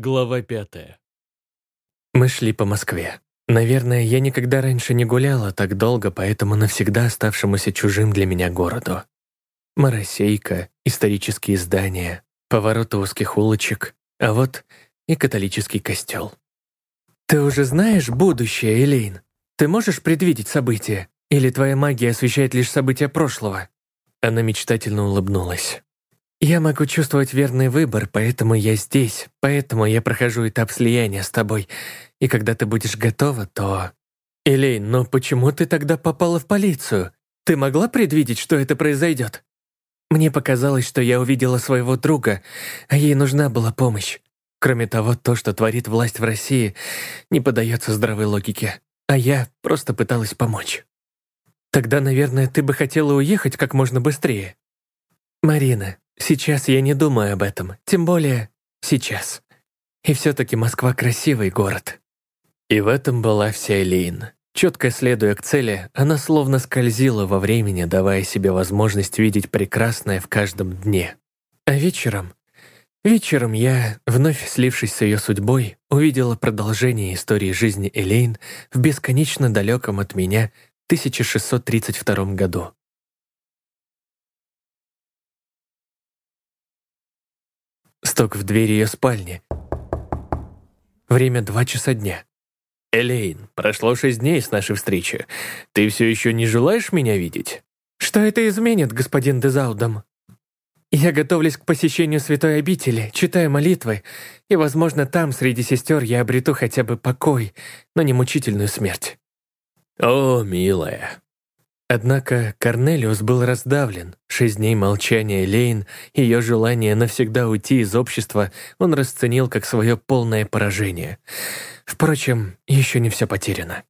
Глава пятая. Мы шли по Москве. Наверное, я никогда раньше не гуляла так долго по этому навсегда оставшемуся чужим для меня городу. Моросейка, исторические здания, повороты узких улочек, а вот и католический костел. «Ты уже знаешь будущее, Элейн? Ты можешь предвидеть события? Или твоя магия освещает лишь события прошлого?» Она мечтательно улыбнулась. «Я могу чувствовать верный выбор, поэтому я здесь, поэтому я прохожу этап слияния с тобой. И когда ты будешь готова, то...» «Элейн, но почему ты тогда попала в полицию? Ты могла предвидеть, что это произойдет?» Мне показалось, что я увидела своего друга, а ей нужна была помощь. Кроме того, то, что творит власть в России, не поддается здравой логике, а я просто пыталась помочь. Тогда, наверное, ты бы хотела уехать как можно быстрее. Марина, Сейчас я не думаю об этом, тем более сейчас. И все-таки Москва красивый город. И в этом была вся Элейн. Четко следуя к цели, она словно скользила во времени, давая себе возможность видеть прекрасное в каждом дне. А вечером... Вечером я, вновь слившись с ее судьбой, увидела продолжение истории жизни Элейн в бесконечно далеком от меня 1632 году. Стук в дверь ее спальни. Время два часа дня. «Элейн, прошло шесть дней с нашей встречи. Ты все еще не желаешь меня видеть?» «Что это изменит, господин Дезаудом?» «Я готовлюсь к посещению святой обители, читаю молитвы, и, возможно, там, среди сестер, я обрету хотя бы покой, но не мучительную смерть». «О, милая, Однако Корнелиус был раздавлен. Шесть дней молчания Лейн, ее желание навсегда уйти из общества, он расценил как свое полное поражение. Впрочем, еще не все потеряно.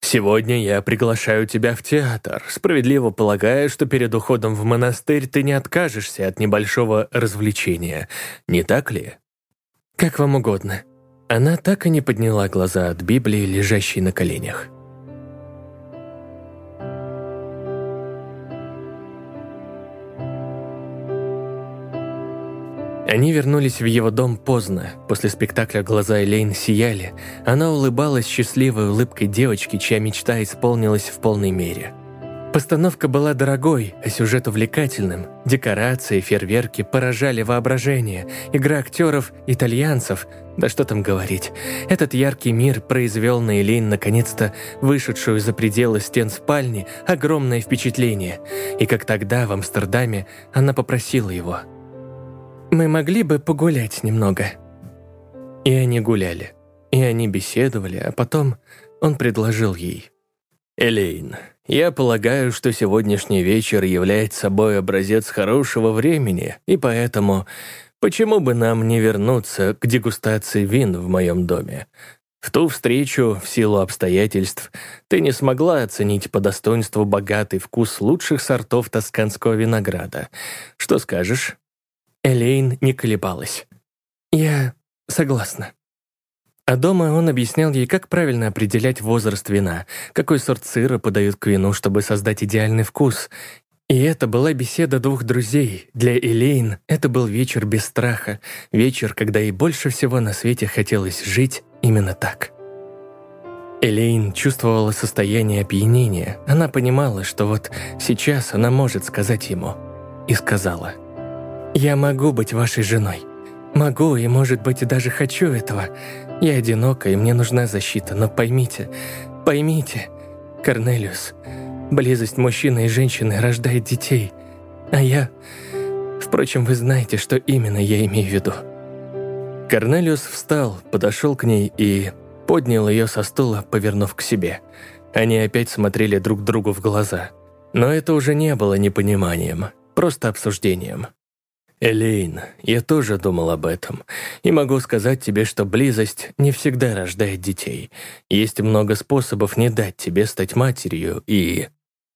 «Сегодня я приглашаю тебя в театр, справедливо полагая, что перед уходом в монастырь ты не откажешься от небольшого развлечения, не так ли?» «Как вам угодно». Она так и не подняла глаза от Библии, лежащей на коленях. Они вернулись в его дом поздно. После спектакля глаза Элейн сияли. Она улыбалась счастливой улыбкой девочки, чья мечта исполнилась в полной мере. Постановка была дорогой, а сюжет увлекательным. Декорации, фейерверки поражали воображение. Игра актеров, итальянцев, да что там говорить. Этот яркий мир произвел на Элейн наконец-то вышедшую за пределы стен спальни огромное впечатление. И как тогда в Амстердаме она попросила его – мы могли бы погулять немного». И они гуляли. И они беседовали, а потом он предложил ей. «Элейн, я полагаю, что сегодняшний вечер является собой образец хорошего времени, и поэтому почему бы нам не вернуться к дегустации вин в моем доме? В ту встречу, в силу обстоятельств, ты не смогла оценить по достоинству богатый вкус лучших сортов тосканского винограда. Что скажешь?» Элейн не колебалась. «Я согласна». А дома он объяснял ей, как правильно определять возраст вина, какой сорт сыра подают к вину, чтобы создать идеальный вкус. И это была беседа двух друзей. Для Элейн это был вечер без страха, вечер, когда ей больше всего на свете хотелось жить именно так. Элейн чувствовала состояние опьянения. Она понимала, что вот сейчас она может сказать ему. И сказала – я могу быть вашей женой. Могу и, может быть, и даже хочу этого. Я одинока, и мне нужна защита, но поймите, поймите, Корнелиус, близость мужчины и женщины рождает детей, а я... Впрочем, вы знаете, что именно я имею в виду. Корнелиус встал, подошел к ней и поднял ее со стула, повернув к себе. Они опять смотрели друг другу в глаза. Но это уже не было непониманием, просто обсуждением. Элейн, я тоже думал об этом, и могу сказать тебе, что близость не всегда рождает детей. Есть много способов не дать тебе стать матерью, и...»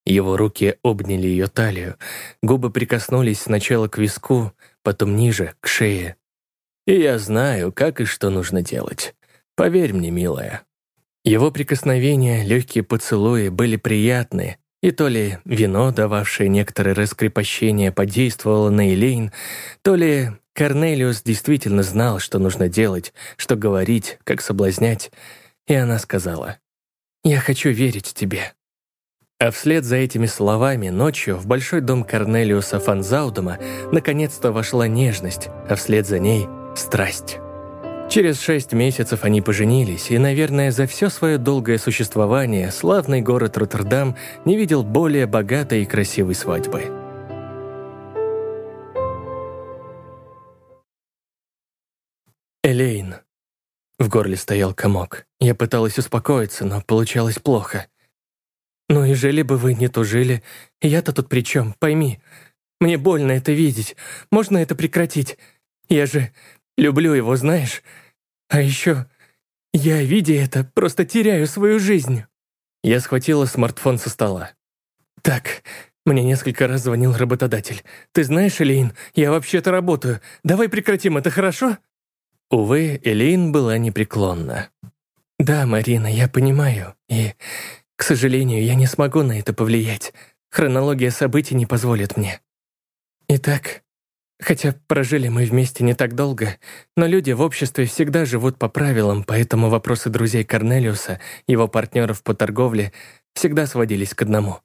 Его руки обняли ее талию, губы прикоснулись сначала к виску, потом ниже, к шее. «И я знаю, как и что нужно делать. Поверь мне, милая». Его прикосновения, легкие поцелуи были приятны, и то ли вино, дававшее некоторое раскрепощение, подействовало на Элейн, то ли Корнелиус действительно знал, что нужно делать, что говорить, как соблазнять, и она сказала, «Я хочу верить тебе». А вслед за этими словами ночью в большой дом Корнелиуса Фанзаудома наконец-то вошла нежность, а вслед за ней — страсть. Через шесть месяцев они поженились, и, наверное, за все свое долгое существование славный город Роттердам не видел более богатой и красивой свадьбы. Элейн. В горле стоял комок. Я пыталась успокоиться, но получалось плохо. «Ну и жили бы вы, не тужили. Я-то тут при чем, пойми. Мне больно это видеть. Можно это прекратить? Я же люблю его, знаешь? А еще я, видя это, просто теряю свою жизнь». Я схватила смартфон со стола. «Так, мне несколько раз звонил работодатель. Ты знаешь, Элейн, я вообще-то работаю. Давай прекратим это, хорошо?» Увы, Элейн была непреклонна. «Да, Марина, я понимаю. И к сожалению, я не смогу на это повлиять. Хронология событий не позволит мне. Итак, хотя прожили мы вместе не так долго, но люди в обществе всегда живут по правилам, поэтому вопросы друзей Корнелиуса, его партнеров по торговле, всегда сводились к одному.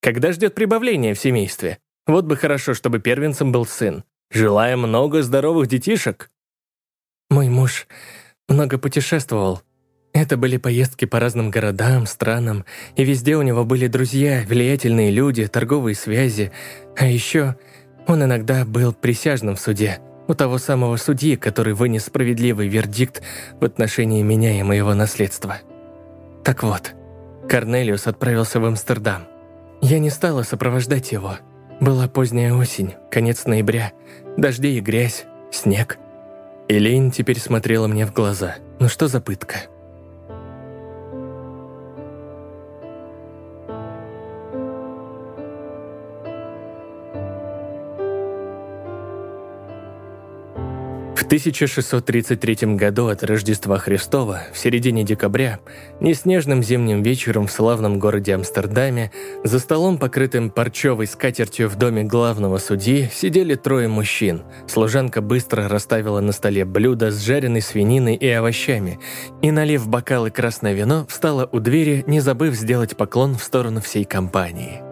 Когда ждет прибавление в семействе? Вот бы хорошо, чтобы первенцем был сын. Желаем много здоровых детишек. Мой муж много путешествовал, это были поездки по разным городам, странам, и везде у него были друзья, влиятельные люди, торговые связи. А еще он иногда был присяжным в суде, у того самого судьи, который вынес справедливый вердикт в отношении меня и моего наследства. Так вот, Корнелиус отправился в Амстердам. Я не стала сопровождать его. Была поздняя осень, конец ноября, дожди и грязь, снег. Элейн теперь смотрела мне в глаза. Ну что за пытка? 1633 году от Рождества Христова, в середине декабря, неснежным зимним вечером в славном городе Амстердаме, за столом, покрытым парчевой скатертью в доме главного судьи, сидели трое мужчин. Служанка быстро расставила на столе блюда с жареной свининой и овощами, и, налив бокалы красное вино, встала у двери, не забыв сделать поклон в сторону всей компании.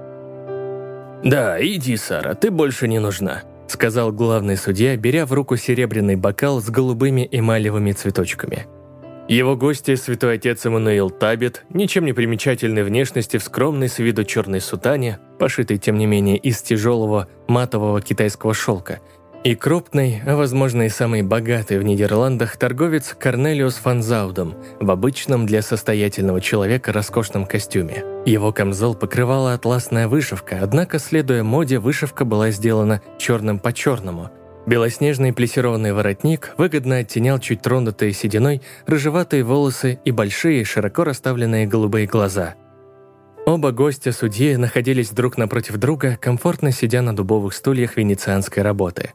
«Да, иди, Сара, ты больше не нужна», сказал главный судья, беря в руку серебряный бокал с голубыми эмалевыми цветочками. Его гости, святой отец Эммануил Табит, ничем не примечательной внешности в скромной с виду черной сутане, пошитой, тем не менее, из тяжелого матового китайского шелка, и крупный, а возможно и самый богатый в Нидерландах торговец Корнелиус Фанзаудом в обычном для состоятельного человека роскошном костюме. Его камзол покрывала атласная вышивка, однако, следуя моде, вышивка была сделана черным по черному. Белоснежный плессированный воротник выгодно оттенял чуть тронутые сединой рыжеватые волосы и большие, широко расставленные голубые глаза – Оба гостя судьи находились друг напротив друга, комфортно сидя на дубовых стульях венецианской работы.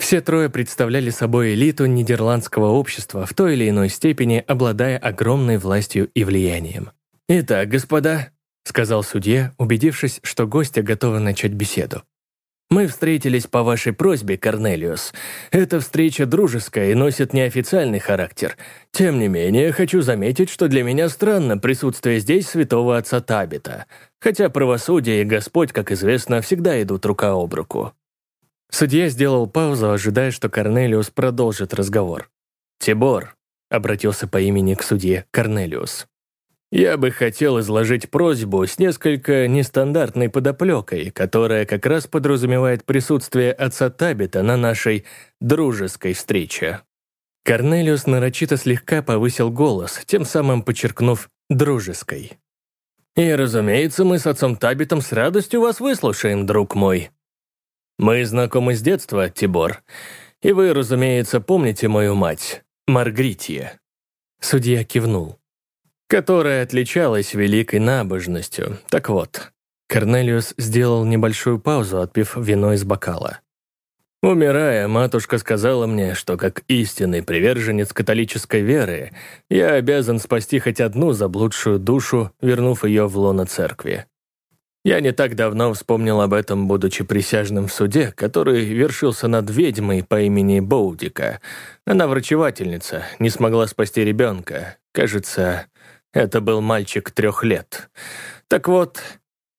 Все трое представляли собой элиту нидерландского общества, в той или иной степени обладая огромной властью и влиянием. «Итак, господа», — сказал судья, убедившись, что гости готовы начать беседу. «Мы встретились по вашей просьбе, Корнелиус. Эта встреча дружеская и носит неофициальный характер. Тем не менее, хочу заметить, что для меня странно присутствие здесь святого отца Табита, хотя правосудие и Господь, как известно, всегда идут рука об руку. Судья сделал паузу, ожидая, что Корнелиус продолжит разговор. «Тибор», — обратился по имени к судье Корнелиус, «я бы хотел изложить просьбу с несколько нестандартной подоплекой, которая как раз подразумевает присутствие отца Табита на нашей дружеской встрече». Корнелиус нарочито слегка повысил голос, тем самым подчеркнув «дружеской». «И, разумеется, мы с отцом Табитом с радостью вас выслушаем, друг мой», мы знакомы с детства, Тибор. И вы, разумеется, помните мою мать, Маргритье». Судья кивнул. «Которая отличалась великой набожностью. Так вот». Корнелиус сделал небольшую паузу, отпив вино из бокала. Умирая, матушка сказала мне, что как истинный приверженец католической веры, я обязан спасти хоть одну заблудшую душу, вернув ее в лоно церкви. Я не так давно вспомнил об этом, будучи присяжным в суде, который вершился над ведьмой по имени Боудика. Она врачевательница, не смогла спасти ребенка. Кажется, это был мальчик трех лет. Так вот,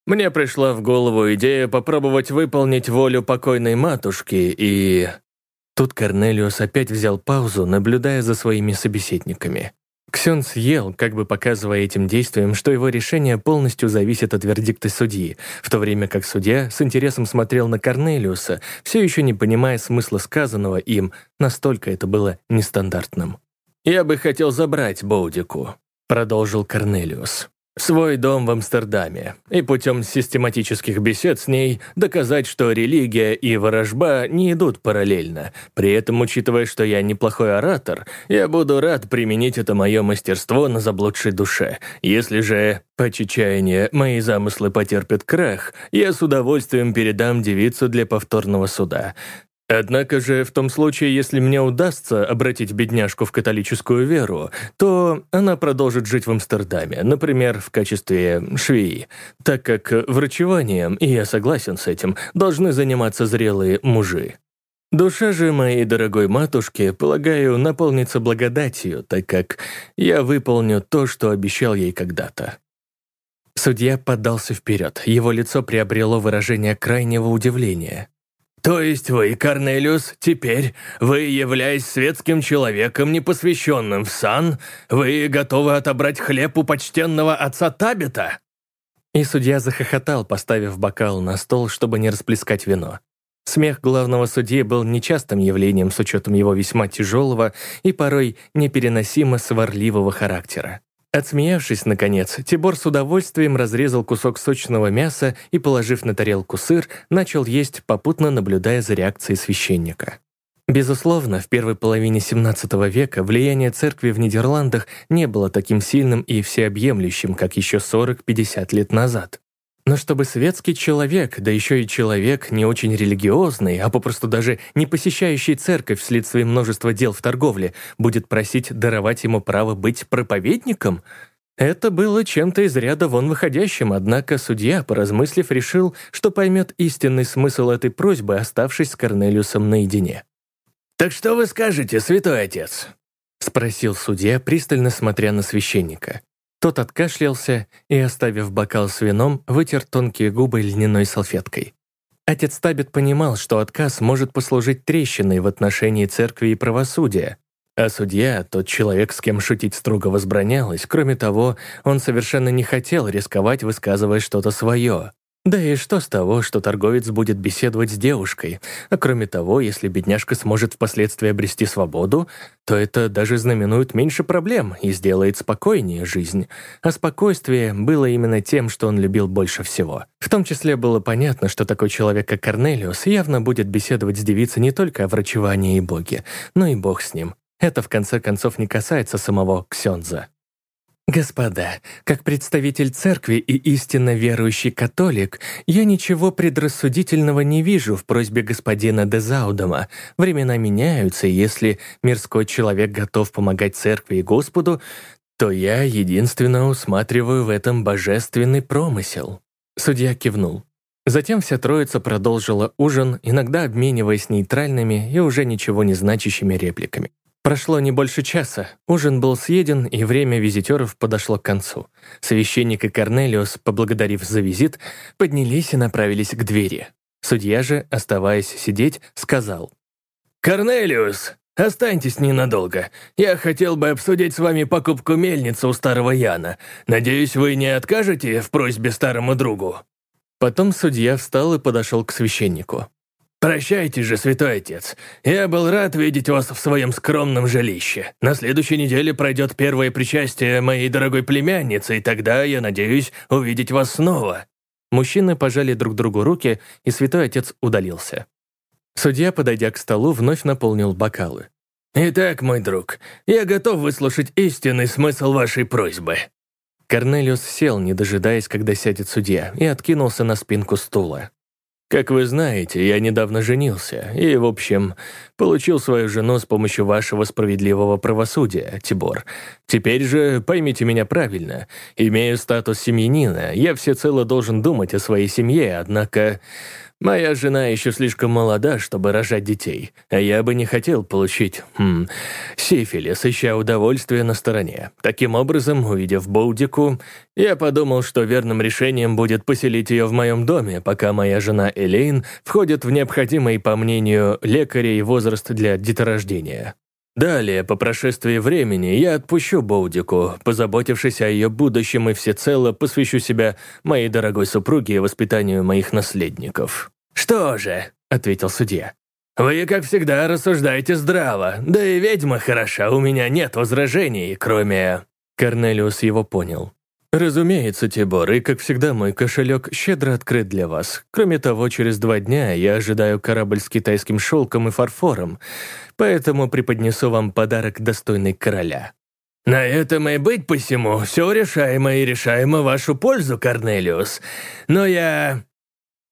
мне пришла в голову идея попробовать выполнить волю покойной матушки и... Тут Корнелиус опять взял паузу, наблюдая за своими собеседниками. Ксен съел, как бы показывая этим действием, что его решение полностью зависит от вердикта судьи, в то время как судья с интересом смотрел на Корнелиуса, все еще не понимая смысла сказанного им, настолько это было нестандартным. «Я бы хотел забрать Боудику», — продолжил Корнелиус свой дом в Амстердаме и путем систематических бесед с ней доказать, что религия и ворожба не идут параллельно. При этом, учитывая, что я неплохой оратор, я буду рад применить это мое мастерство на заблудшей душе. Если же, по чечаянию, мои замыслы потерпят крах, я с удовольствием передам девицу для повторного суда. Однако же, в том случае, если мне удастся обратить бедняжку в католическую веру, то она продолжит жить в Амстердаме, например, в качестве швеи, так как врачеванием, и я согласен с этим, должны заниматься зрелые мужи. Душа же моей дорогой матушки, полагаю, наполнится благодатью, так как я выполню то, что обещал ей когда-то. Судья подался вперед, его лицо приобрело выражение крайнего удивления. «То есть вы, Корнелиус, теперь, вы, являясь светским человеком, непосвященным в сан, вы готовы отобрать хлеб у почтенного отца Табита?» И судья захохотал, поставив бокал на стол, чтобы не расплескать вино. Смех главного судьи был нечастым явлением с учетом его весьма тяжелого и порой непереносимо сварливого характера. Отсмеявшись, наконец, Тибор с удовольствием разрезал кусок сочного мяса и, положив на тарелку сыр, начал есть, попутно наблюдая за реакцией священника. Безусловно, в первой половине XVII века влияние церкви в Нидерландах не было таким сильным и всеобъемлющим, как еще 40-50 лет назад. Но чтобы светский человек, да еще и человек не очень религиозный, а попросту даже не посещающий церковь вследствие множества дел в торговле, будет просить даровать ему право быть проповедником, это было чем-то из ряда вон выходящим, однако судья, поразмыслив, решил, что поймет истинный смысл этой просьбы, оставшись с Корнелиусом наедине. «Так что вы скажете, святой отец?» — спросил судья, пристально смотря на священника. Тот откашлялся и, оставив бокал с вином, вытер тонкие губы льняной салфеткой. Отец Табит понимал, что отказ может послужить трещиной в отношении церкви и правосудия, а судья, тот человек, с кем шутить строго возбранялось, кроме того, он совершенно не хотел рисковать, высказывая что-то свое. Да и что с того, что торговец будет беседовать с девушкой? А кроме того, если бедняжка сможет впоследствии обрести свободу, то это даже знаменует меньше проблем и сделает спокойнее жизнь. А спокойствие было именно тем, что он любил больше всего. В том числе было понятно, что такой человек, как Корнелиус, явно будет беседовать с девицей не только о врачевании и боге, но и бог с ним. Это, в конце концов, не касается самого Ксенза. «Господа, как представитель церкви и истинно верующий католик, я ничего предрассудительного не вижу в просьбе господина Дезаудома. Времена меняются, и если мирской человек готов помогать церкви и Господу, то я единственно усматриваю в этом божественный промысел». Судья кивнул. Затем вся троица продолжила ужин, иногда обмениваясь нейтральными и уже ничего не значащими репликами. Прошло не больше часа, ужин был съеден, и время визитеров подошло к концу. Священник и Корнелиус, поблагодарив за визит, поднялись и направились к двери. Судья же, оставаясь сидеть, сказал. «Корнелиус, останьтесь ненадолго. Я хотел бы обсудить с вами покупку мельницы у старого Яна. Надеюсь, вы не откажете в просьбе старому другу?» Потом судья встал и подошел к священнику. «Прощайте же, святой отец. Я был рад видеть вас в своем скромном жилище. На следующей неделе пройдет первое причастие моей дорогой племянницы, и тогда я надеюсь увидеть вас снова». Мужчины пожали друг другу руки, и святой отец удалился. Судья, подойдя к столу, вновь наполнил бокалы. «Итак, мой друг, я готов выслушать истинный смысл вашей просьбы». Корнелиус сел, не дожидаясь, когда сядет судья, и откинулся на спинку стула. Как вы знаете, я недавно женился и, в общем, получил свою жену с помощью вашего справедливого правосудия, Тибор. Теперь же, поймите меня правильно, имея статус семьянина, я всецело должен думать о своей семье, однако Моя жена еще слишком молода, чтобы рожать детей, а я бы не хотел получить, хм, сифилис, ища удовольствие на стороне. Таким образом, увидев Боудику, я подумал, что верным решением будет поселить ее в моем доме, пока моя жена Элейн входит в необходимый, по мнению лекарей, возраст для деторождения. Далее, по прошествии времени, я отпущу Боудику, позаботившись о ее будущем и всецело посвящу себя моей дорогой супруге и воспитанию моих наследников. «Что же», — ответил судья, — «вы, как всегда, рассуждаете здраво, да и ведьма хороша, у меня нет возражений, кроме...» Корнелиус его понял. «Разумеется, Тибор, и, как всегда, мой кошелек щедро открыт для вас. Кроме того, через два дня я ожидаю корабль с китайским шелком и фарфором, поэтому преподнесу вам подарок, достойный короля». «На этом и быть посему, все решаемо и решаемо вашу пользу, Корнелиус. Но я...»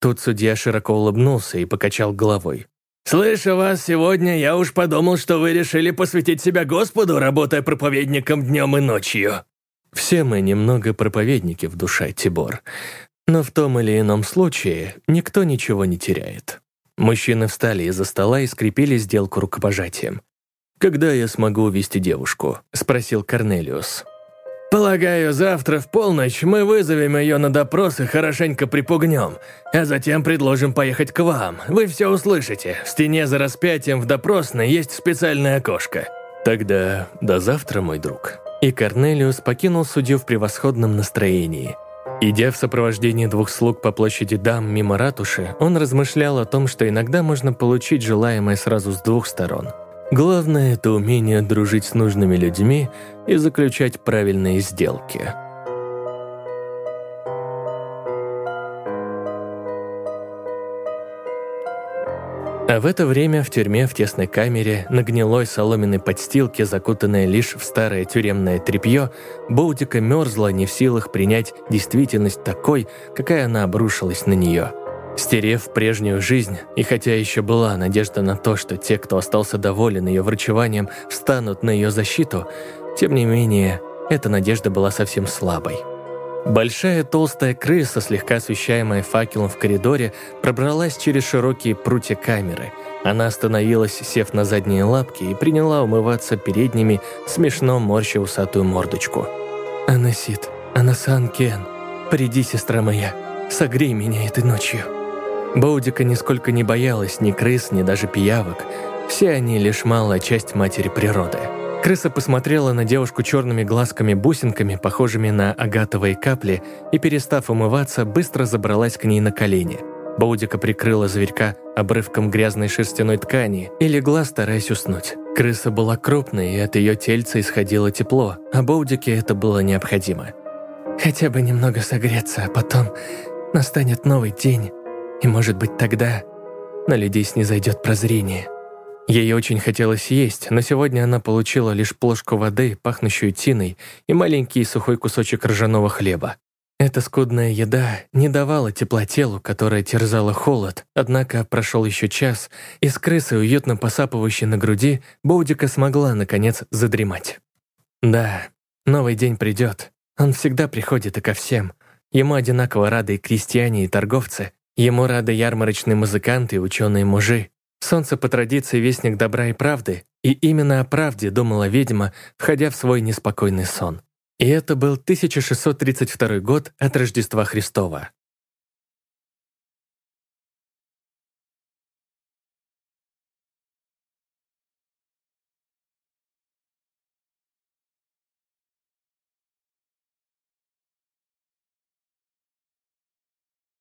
Тут судья широко улыбнулся и покачал головой. «Слыша вас сегодня, я уж подумал, что вы решили посвятить себя Господу, работая проповедником днем и ночью». Все мы немного проповедники в душе, Тибор. Но в том или ином случае никто ничего не теряет. Мужчины встали из-за стола и скрепили сделку рукопожатием. «Когда я смогу увести девушку?» – спросил Корнелиус. «Полагаю, завтра в полночь мы вызовем ее на допрос и хорошенько припугнем, а затем предложим поехать к вам. Вы все услышите. В стене за распятием в допросной есть специальное окошко». «Тогда до завтра, мой друг». И Корнелиус покинул судью в превосходном настроении. Идя в сопровождении двух слуг по площади дам мимо ратуши, он размышлял о том, что иногда можно получить желаемое сразу с двух сторон. Главное – это умение дружить с нужными людьми и заключать правильные сделки. А в это время в тюрьме в тесной камере, на гнилой соломенной подстилке, закутанной лишь в старое тюремное тряпье, Боудика мерзла не в силах принять действительность такой, какая она обрушилась на нее. Стерев прежнюю жизнь, и хотя еще была надежда на то, что те, кто остался доволен ее врачеванием, встанут на ее защиту, тем не менее, эта надежда была совсем слабой. Большая толстая крыса, слегка освещаемая факелом в коридоре, пробралась через широкие прутья камеры. Она остановилась, сев на задние лапки, и приняла умываться передними, смешно морща усатую мордочку. «Анасит, Анасан Кен, приди, сестра моя, согрей меня этой ночью». Боудика нисколько не боялась ни крыс, ни даже пиявок. Все они лишь малая часть матери природы. Крыса посмотрела на девушку черными глазками-бусинками, похожими на агатовые капли, и, перестав умываться, быстро забралась к ней на колени. Боудика прикрыла зверька обрывком грязной шерстяной ткани и легла, стараясь уснуть. Крыса была крупной, и от ее тельца исходило тепло, а Боудике это было необходимо. «Хотя бы немного согреться, а потом настанет новый день, и, может быть, тогда на людей снизойдет прозрение». Ей очень хотелось есть, но сегодня она получила лишь плошку воды, пахнущую тиной, и маленький сухой кусочек ржаного хлеба. Эта скудная еда не давала тепла телу, которое терзало холод, однако прошел еще час, и с крысой, уютно посапывающей на груди, Боудика смогла, наконец, задремать. Да, новый день придет. Он всегда приходит и ко всем. Ему одинаково рады и крестьяне, и торговцы. Ему рады ярмарочные музыканты и ученые-мужи. Солнце по традиции вестник добра и правды, и именно о правде думала ведьма, входя в свой неспокойный сон. И это был 1632 год от Рождества Христова.